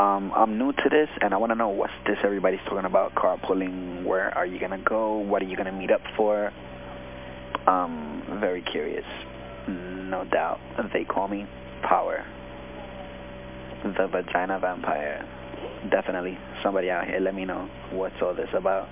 Um, I'm new to this, and I want to know what's this everybody's talking about, carpooling, where are you going to go, what are you going to meet up for? Um, very curious, no doubt. They call me Power, the vagina vampire. Definitely, somebody out here let me know what's all this about.